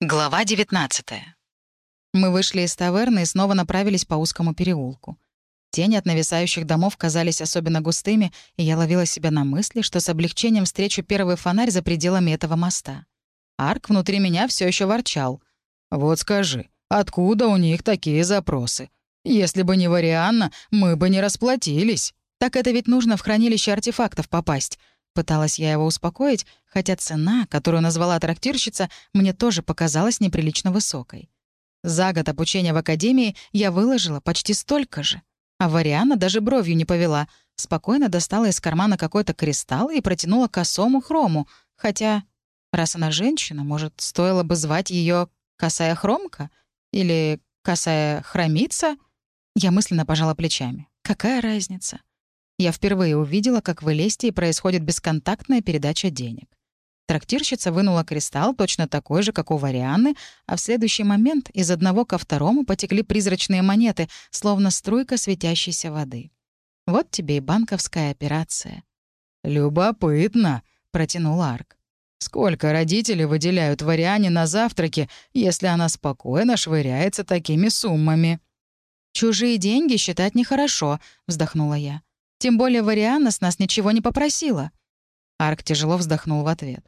Глава 19 Мы вышли из таверны и снова направились по узкому переулку. Тени от нависающих домов казались особенно густыми, и я ловила себя на мысли, что с облегчением встречу первый фонарь за пределами этого моста. Арк внутри меня все еще ворчал. «Вот скажи, откуда у них такие запросы? Если бы не Варианна, мы бы не расплатились. Так это ведь нужно в хранилище артефактов попасть. Пыталась я его успокоить, хотя цена, которую назвала трактирщица, мне тоже показалась неприлично высокой. За год обучения в академии я выложила почти столько же. А Вариана даже бровью не повела. Спокойно достала из кармана какой-то кристалл и протянула косому хрому. Хотя, раз она женщина, может, стоило бы звать ее косая хромка? Или косая хромица? Я мысленно пожала плечами. Какая разница? Я впервые увидела, как в Элестии происходит бесконтактная передача денег. Трактирщица вынула кристалл, точно такой же, как у Варианны, а в следующий момент из одного ко второму потекли призрачные монеты, словно струйка светящейся воды. Вот тебе и банковская операция. «Любопытно», — протянул Арк. «Сколько родители выделяют Вариане на завтраке, если она спокойно швыряется такими суммами?» «Чужие деньги считать нехорошо», — вздохнула я. Тем более Варианна с нас ничего не попросила». Арк тяжело вздохнул в ответ.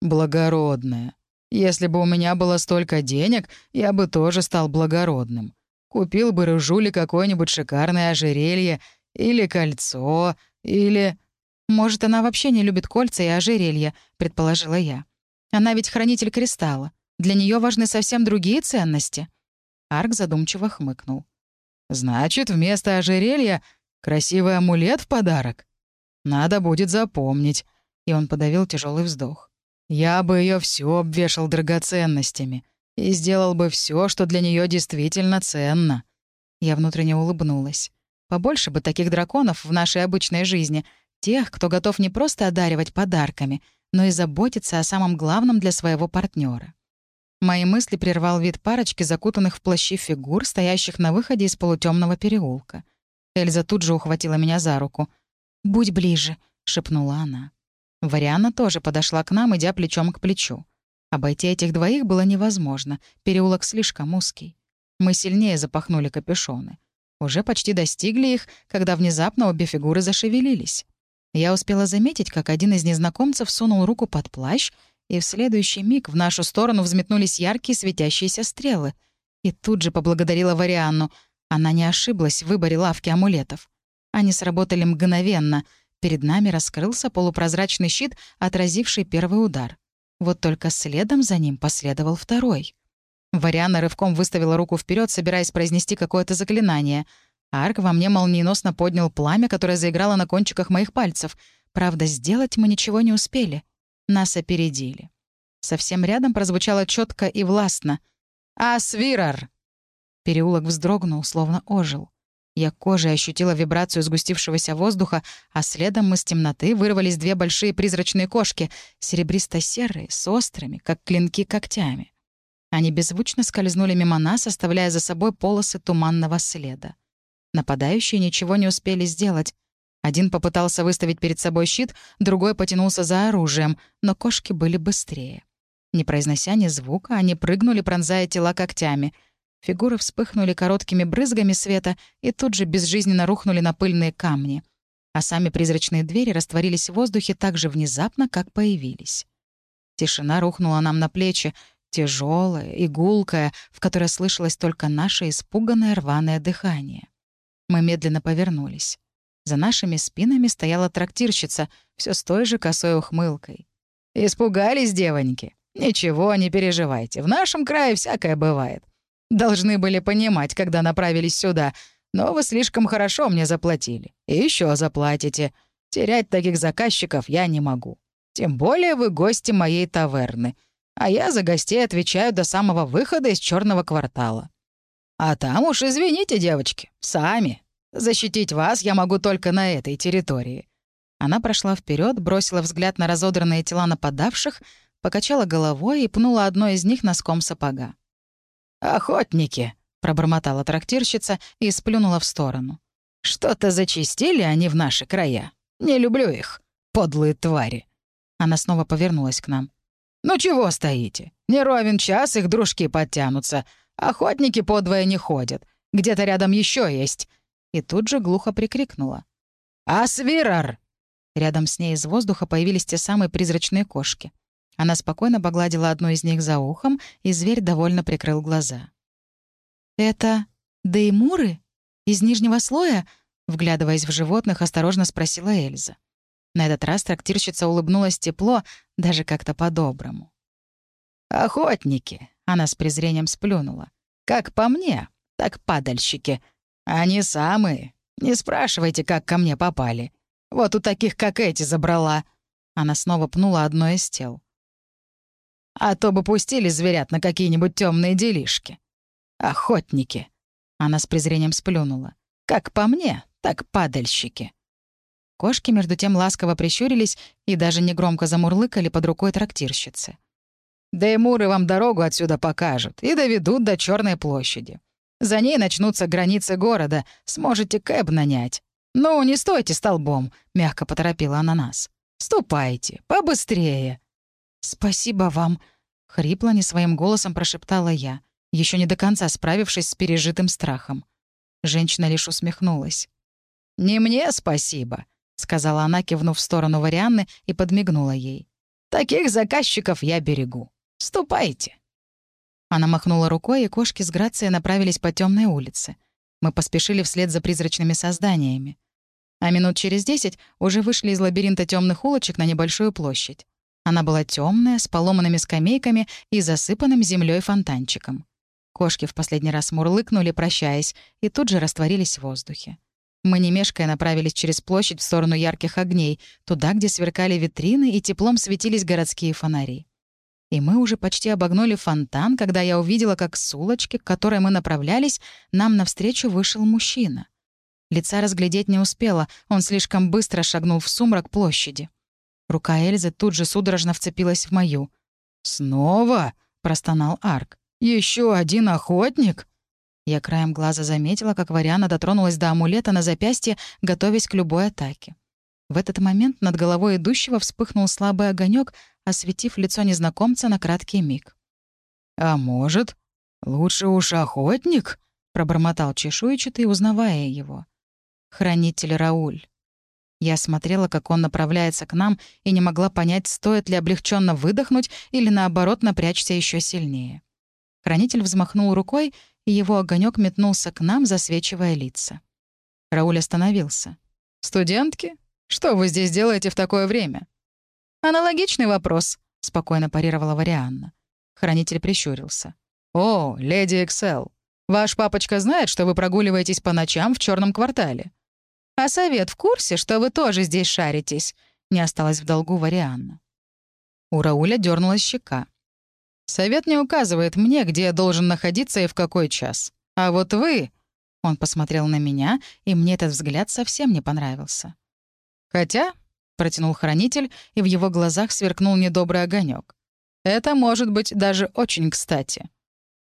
«Благородная. Если бы у меня было столько денег, я бы тоже стал благородным. Купил бы Рыжуле какое-нибудь шикарное ожерелье или кольцо, или...» «Может, она вообще не любит кольца и ожерелья», — предположила я. «Она ведь хранитель кристалла. Для нее важны совсем другие ценности». Арк задумчиво хмыкнул. «Значит, вместо ожерелья Красивый амулет в подарок? Надо будет запомнить. И он подавил тяжелый вздох. Я бы ее все обвешал драгоценностями и сделал бы все, что для нее действительно ценно. Я внутренне улыбнулась. Побольше бы таких драконов в нашей обычной жизни, тех, кто готов не просто одаривать подарками, но и заботиться о самом главном для своего партнера. Мои мысли прервал вид парочки, закутанных в плащи фигур, стоящих на выходе из полутемного переулка. Эльза тут же ухватила меня за руку. «Будь ближе», — шепнула она. Варианна тоже подошла к нам, идя плечом к плечу. Обойти этих двоих было невозможно, переулок слишком узкий. Мы сильнее запахнули капюшоны. Уже почти достигли их, когда внезапно обе фигуры зашевелились. Я успела заметить, как один из незнакомцев сунул руку под плащ, и в следующий миг в нашу сторону взметнулись яркие светящиеся стрелы. И тут же поблагодарила Варианну — она не ошиблась в выборе лавки амулетов. Они сработали мгновенно. Перед нами раскрылся полупрозрачный щит, отразивший первый удар. Вот только следом за ним последовал второй. Вариана рывком выставила руку вперед, собираясь произнести какое-то заклинание. Арк во мне молниеносно поднял пламя, которое заиграло на кончиках моих пальцев. Правда, сделать мы ничего не успели. Нас опередили. Совсем рядом прозвучало четко и властно. «Асвирар!» Переулок вздрогнул, словно ожил. Я кожей ощутила вибрацию сгустившегося воздуха, а следом из темноты вырвались две большие призрачные кошки, серебристо-серые, с острыми, как клинки, когтями. Они беззвучно скользнули мимо нас, оставляя за собой полосы туманного следа. Нападающие ничего не успели сделать. Один попытался выставить перед собой щит, другой потянулся за оружием, но кошки были быстрее. Не произнося ни звука, они прыгнули, пронзая тела когтями — Фигуры вспыхнули короткими брызгами света и тут же безжизненно рухнули на пыльные камни. А сами призрачные двери растворились в воздухе так же внезапно, как появились. Тишина рухнула нам на плечи, тяжелая и гулкая, в которой слышалось только наше испуганное рваное дыхание. Мы медленно повернулись. За нашими спинами стояла трактирщица, все с той же косой ухмылкой. «Испугались, девоньки? Ничего, не переживайте. В нашем крае всякое бывает. Должны были понимать, когда направились сюда. Но вы слишком хорошо мне заплатили. И еще заплатите. Терять таких заказчиков я не могу. Тем более вы гости моей таверны. А я за гостей отвечаю до самого выхода из черного квартала. А там уж, извините, девочки, сами. Защитить вас я могу только на этой территории». Она прошла вперед, бросила взгляд на разодранные тела нападавших, покачала головой и пнула одно из них носком сапога. «Охотники», — пробормотала трактирщица и сплюнула в сторону. «Что-то зачистили они в наши края. Не люблю их, подлые твари». Она снова повернулась к нам. «Ну чего стоите? Не ровен час их дружки подтянутся. Охотники подвое не ходят. Где-то рядом еще есть». И тут же глухо прикрикнула. «Асвирар!» Рядом с ней из воздуха появились те самые призрачные кошки. Она спокойно погладила одну из них за ухом, и зверь довольно прикрыл глаза. «Это деймуры? Из нижнего слоя?» Вглядываясь в животных, осторожно спросила Эльза. На этот раз трактирщица улыбнулась тепло, даже как-то по-доброму. «Охотники!» — она с презрением сплюнула. «Как по мне, так падальщики. Они самые. Не спрашивайте, как ко мне попали. Вот у таких, как эти, забрала». Она снова пнула одно из тел. «А то бы пустили зверят на какие-нибудь темные делишки. Охотники!» Она с презрением сплюнула. «Как по мне, так падальщики». Кошки между тем ласково прищурились и даже негромко замурлыкали под рукой трактирщицы. «Да и муры вам дорогу отсюда покажут и доведут до Черной площади. За ней начнутся границы города, сможете кэб нанять. «Ну, не стойте столбом», — мягко поторопила она нас. «Ступайте, побыстрее». «Спасибо вам», — хрипло не своим голосом прошептала я, еще не до конца справившись с пережитым страхом. Женщина лишь усмехнулась. «Не мне спасибо», — сказала она, кивнув в сторону Варианны и подмигнула ей. «Таких заказчиков я берегу. Ступайте». Она махнула рукой, и кошки с грацией направились по темной улице. Мы поспешили вслед за призрачными созданиями. А минут через десять уже вышли из лабиринта темных улочек на небольшую площадь. Она была темная, с поломанными скамейками и засыпанным землей фонтанчиком. Кошки в последний раз мурлыкнули, прощаясь, и тут же растворились в воздухе. Мы, не мешкая, направились через площадь в сторону ярких огней, туда, где сверкали витрины и теплом светились городские фонари. И мы уже почти обогнули фонтан, когда я увидела, как с улочки, к которой мы направлялись, нам навстречу вышел мужчина. Лица разглядеть не успела, он слишком быстро шагнул в сумрак площади. Рука Эльзы тут же судорожно вцепилась в мою. «Снова?» — простонал Арк. Еще один охотник?» Я краем глаза заметила, как Вариана дотронулась до амулета на запястье, готовясь к любой атаке. В этот момент над головой идущего вспыхнул слабый огонек, осветив лицо незнакомца на краткий миг. «А может, лучше уж охотник?» — пробормотал чешуйчатый, узнавая его. Хранитель Рауль. Я смотрела, как он направляется к нам, и не могла понять, стоит ли облегченно выдохнуть или, наоборот, напрячься еще сильнее. Хранитель взмахнул рукой, и его огонек метнулся к нам, засвечивая лица. Рауль остановился. «Студентки? Что вы здесь делаете в такое время?» «Аналогичный вопрос», — спокойно парировала Варианна. Хранитель прищурился. «О, леди Эксел, ваш папочка знает, что вы прогуливаетесь по ночам в черном квартале?» «А совет в курсе, что вы тоже здесь шаритесь?» — не осталось в долгу Варианна. У Рауля дернулась щека. «Совет не указывает мне, где я должен находиться и в какой час. А вот вы...» Он посмотрел на меня, и мне этот взгляд совсем не понравился. «Хотя...» — протянул хранитель, и в его глазах сверкнул недобрый огонек. «Это может быть даже очень кстати».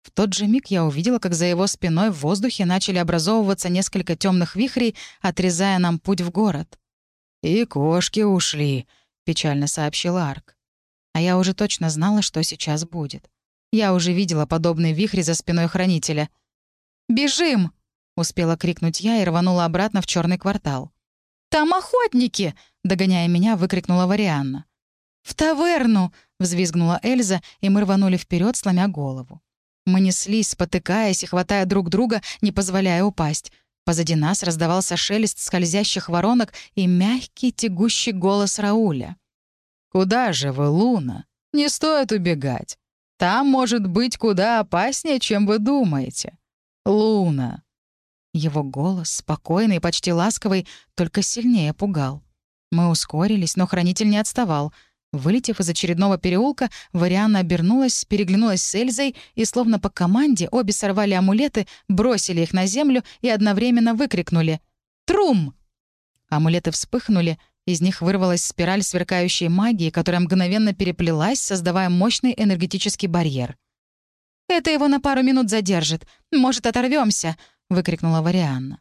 В тот же миг я увидела, как за его спиной в воздухе начали образовываться несколько темных вихрей, отрезая нам путь в город. «И кошки ушли», — печально сообщил Арк. А я уже точно знала, что сейчас будет. Я уже видела подобные вихри за спиной хранителя. «Бежим!» — успела крикнуть я и рванула обратно в черный квартал. «Там охотники!» — догоняя меня, выкрикнула Варианна. «В таверну!» — взвизгнула Эльза, и мы рванули вперед, сломя голову. Мы неслись, спотыкаясь и хватая друг друга, не позволяя упасть. Позади нас раздавался шелест скользящих воронок и мягкий тягущий голос Рауля. «Куда же вы, Луна? Не стоит убегать. Там может быть куда опаснее, чем вы думаете. Луна!» Его голос, спокойный и почти ласковый, только сильнее пугал. Мы ускорились, но хранитель не отставал — Вылетев из очередного переулка, Варианна обернулась, переглянулась с Эльзой, и словно по команде обе сорвали амулеты, бросили их на землю и одновременно выкрикнули «Трум!». Амулеты вспыхнули, из них вырвалась спираль сверкающей магии, которая мгновенно переплелась, создавая мощный энергетический барьер. «Это его на пару минут задержит. Может, оторвемся, выкрикнула Варианна.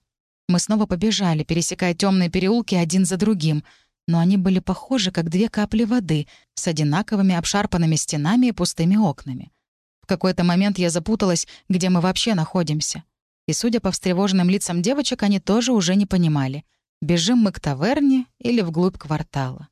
Мы снова побежали, пересекая темные переулки один за другим — но они были похожи, как две капли воды, с одинаковыми обшарпанными стенами и пустыми окнами. В какой-то момент я запуталась, где мы вообще находимся. И, судя по встревоженным лицам девочек, они тоже уже не понимали, бежим мы к таверне или вглубь квартала.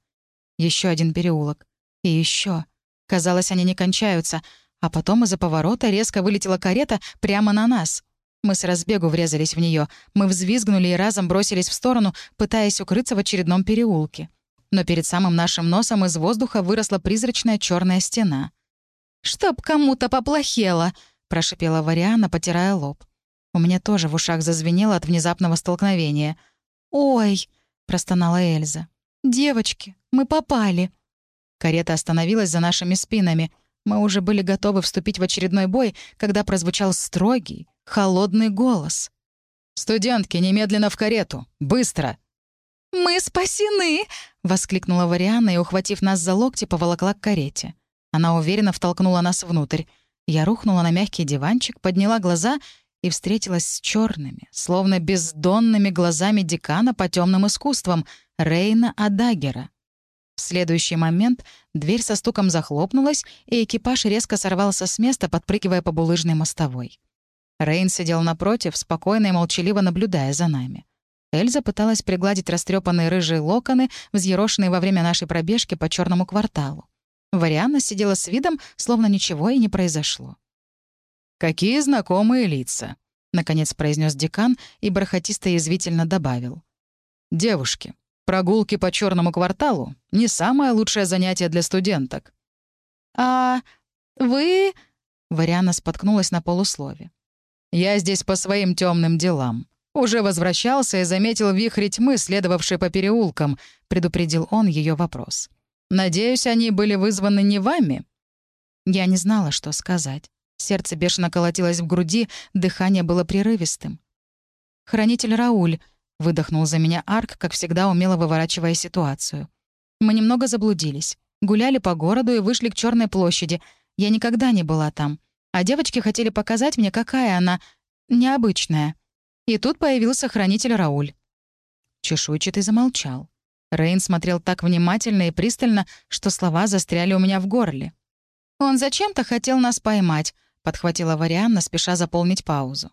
Еще один переулок. И еще. Казалось, они не кончаются, а потом из-за поворота резко вылетела карета прямо на нас. Мы с разбегу врезались в нее. Мы взвизгнули и разом бросились в сторону, пытаясь укрыться в очередном переулке. Но перед самым нашим носом из воздуха выросла призрачная черная стена. «Чтоб кому-то поплохело!» — прошипела Вариана, потирая лоб. У меня тоже в ушах зазвенело от внезапного столкновения. «Ой!» — простонала Эльза. «Девочки, мы попали!» Карета остановилась за нашими спинами. Мы уже были готовы вступить в очередной бой, когда прозвучал строгий, холодный голос. «Студентки, немедленно в карету! Быстро!» «Мы спасены!» — воскликнула Варианна и, ухватив нас за локти, поволокла к карете. Она уверенно втолкнула нас внутрь. Я рухнула на мягкий диванчик, подняла глаза и встретилась с черными, словно бездонными глазами декана по темным искусствам, Рейна Адагера. В следующий момент дверь со стуком захлопнулась, и экипаж резко сорвался с места, подпрыгивая по булыжной мостовой. Рейн сидел напротив, спокойно и молчаливо наблюдая за нами. Эльза пыталась пригладить растрепанные рыжие локоны, взъерошенные во время нашей пробежки по черному кварталу. Варианна сидела с видом, словно ничего и не произошло. «Какие знакомые лица!» — наконец произнес декан и бархатисто язвительно добавил. «Девушки, Прогулки по черному кварталу — не самое лучшее занятие для студенток. «А вы...» — Вариана споткнулась на полуслове. «Я здесь по своим темным делам. Уже возвращался и заметил вихри тьмы, следовавшие по переулкам», — предупредил он ее вопрос. «Надеюсь, они были вызваны не вами?» Я не знала, что сказать. Сердце бешено колотилось в груди, дыхание было прерывистым. «Хранитель Рауль», Выдохнул за меня Арк, как всегда умело выворачивая ситуацию. Мы немного заблудились. Гуляли по городу и вышли к черной площади. Я никогда не была там. А девочки хотели показать мне, какая она необычная. И тут появился хранитель Рауль. Чешуйчатый замолчал. Рейн смотрел так внимательно и пристально, что слова застряли у меня в горле. «Он зачем-то хотел нас поймать», — подхватила Варианна, спеша заполнить паузу.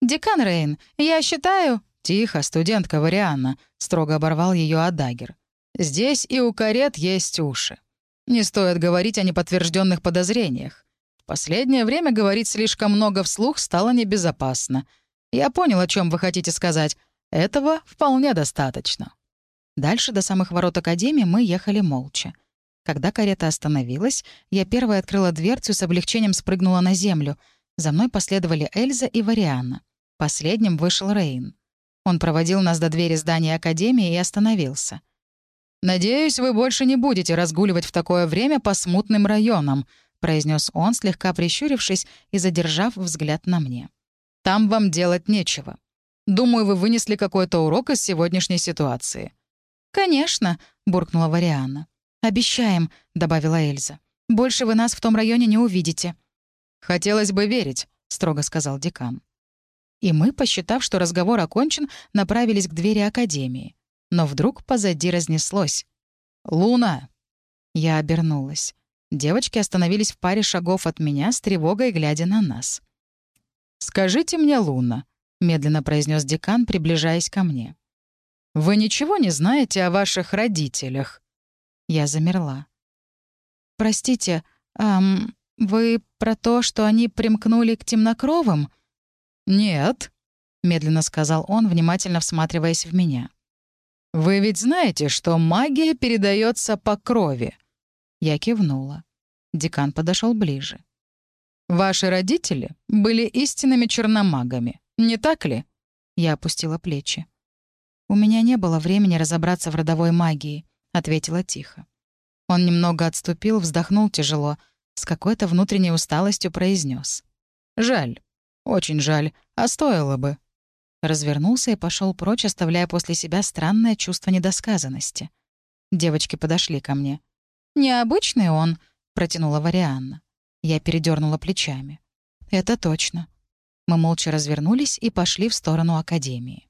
«Декан Рейн, я считаю...» «Тихо, студентка Варианна», — строго оборвал ее Адагер. «Здесь и у карет есть уши. Не стоит говорить о неподтвержденных подозрениях. Последнее время говорить слишком много вслух стало небезопасно. Я понял, о чем вы хотите сказать. Этого вполне достаточно». Дальше до самых ворот Академии мы ехали молча. Когда карета остановилась, я первой открыла дверцу и с облегчением спрыгнула на землю. За мной последовали Эльза и Варианна. Последним вышел Рейн. Он проводил нас до двери здания Академии и остановился. «Надеюсь, вы больше не будете разгуливать в такое время по смутным районам», произнес он, слегка прищурившись и задержав взгляд на мне. «Там вам делать нечего. Думаю, вы вынесли какой-то урок из сегодняшней ситуации». «Конечно», — буркнула Варианна. «Обещаем», — добавила Эльза. «Больше вы нас в том районе не увидите». «Хотелось бы верить», — строго сказал декан. И мы, посчитав, что разговор окончен, направились к двери Академии. Но вдруг позади разнеслось. «Луна!» Я обернулась. Девочки остановились в паре шагов от меня с тревогой, глядя на нас. «Скажите мне, Луна», — медленно произнес декан, приближаясь ко мне. «Вы ничего не знаете о ваших родителях?» Я замерла. «Простите, эм, вы про то, что они примкнули к темнокровым?» «Нет», — медленно сказал он, внимательно всматриваясь в меня. «Вы ведь знаете, что магия передается по крови?» Я кивнула. Декан подошел ближе. «Ваши родители были истинными черномагами, не так ли?» Я опустила плечи. «У меня не было времени разобраться в родовой магии», — ответила тихо. Он немного отступил, вздохнул тяжело, с какой-то внутренней усталостью произнес: «Жаль. Очень жаль, а стоило бы». Развернулся и пошел прочь, оставляя после себя странное чувство недосказанности. Девочки подошли ко мне. «Необычный он», — протянула Варианна. Я передернула плечами. «Это точно». Мы молча развернулись и пошли в сторону Академии.